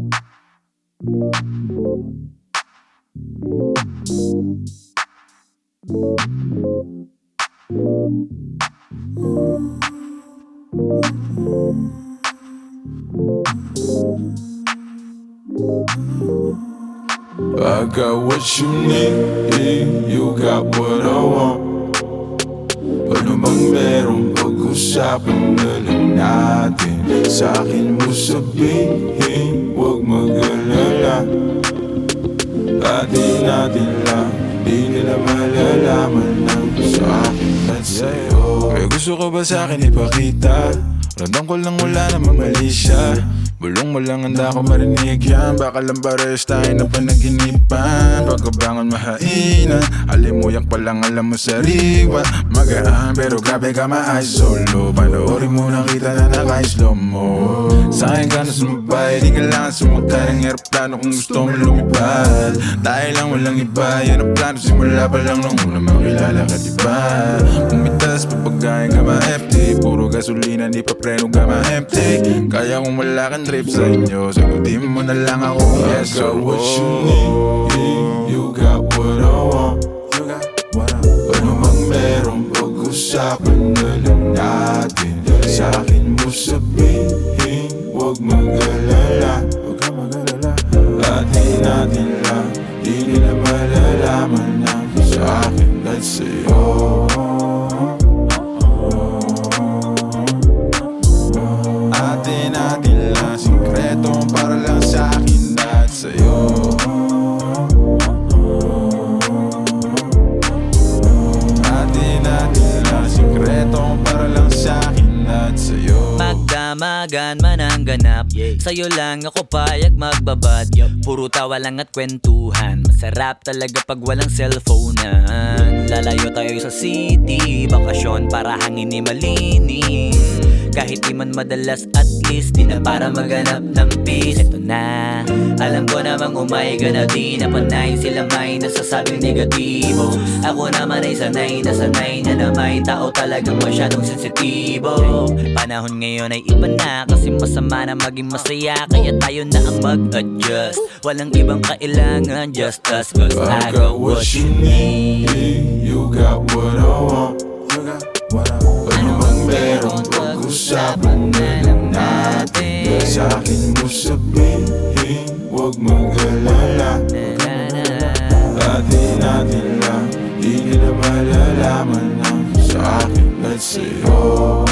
I got what you need, you got what I want. Ano bang meron pag-usapan na lang natin. Sa akin mo sabihin, huwag mag-alala. Atin natin lang, di nila malalaman lang Sa akin at sa'yo. May gusto ka ba sa akin ipakita? Ramdam ko lang wala namang mali siya. Bulong mo lang handa ko marinig yan. Baka lang pares tayo na panaginipan Pagkabangon mahainan Alimuyak pa lang alam mo sariwa Magaan pero grabe ka ma-ay solo Panoorin mo nakita na naka-slow mo Sa akin ka na sumabay? Di kailangan sumakay ng aeroplano kung gusto mo lumipad. Tayo lang walang iba Yan ang plano. Simula pa lang nung una makilala ka diba Umitas papagayin ka ma-empty. Puro gasolina di pa preno ka ma-empty. Kaya kung wala kang trip sa inyo Sagutin mo na lang ako. Yes, got what you need You got what I want. You got what I want. Ano mang meron pag-usapan na lang natin Sa akin mo sabihin Huwag mag-alala Huwag ka mag-alala Atin natin lang Di nila malalaman na Sa akin at sa'yo Atin natin lang para lang Magdamagan man ang ganap. Sa'yo lang ako payag magbabad. Puro tawa lang at kwentuhan. Masarap talaga pag walang cellphonean. Lalayo tayo sa city Bakasyon para hangin ni malinis Kahit di man madalas at least Di na para maganap ng peace. Ito na Alam ko namang umay ka na di na panay Sila may nasasabing negatibo. Ako naman ay sanay na sanay na na may tao talagang masyadong sensitibo. Panahon ngayon ay iba na Kasi masama na maging masaya Kaya tayo na ang mag-adjust. Walang ibang kailangan Just us Cause I got what you need. You got what I want natin Sa akin mo sabihin Huwag mag-alala. Atin natin lang Di nila malalaman na Sa akin at sa'yo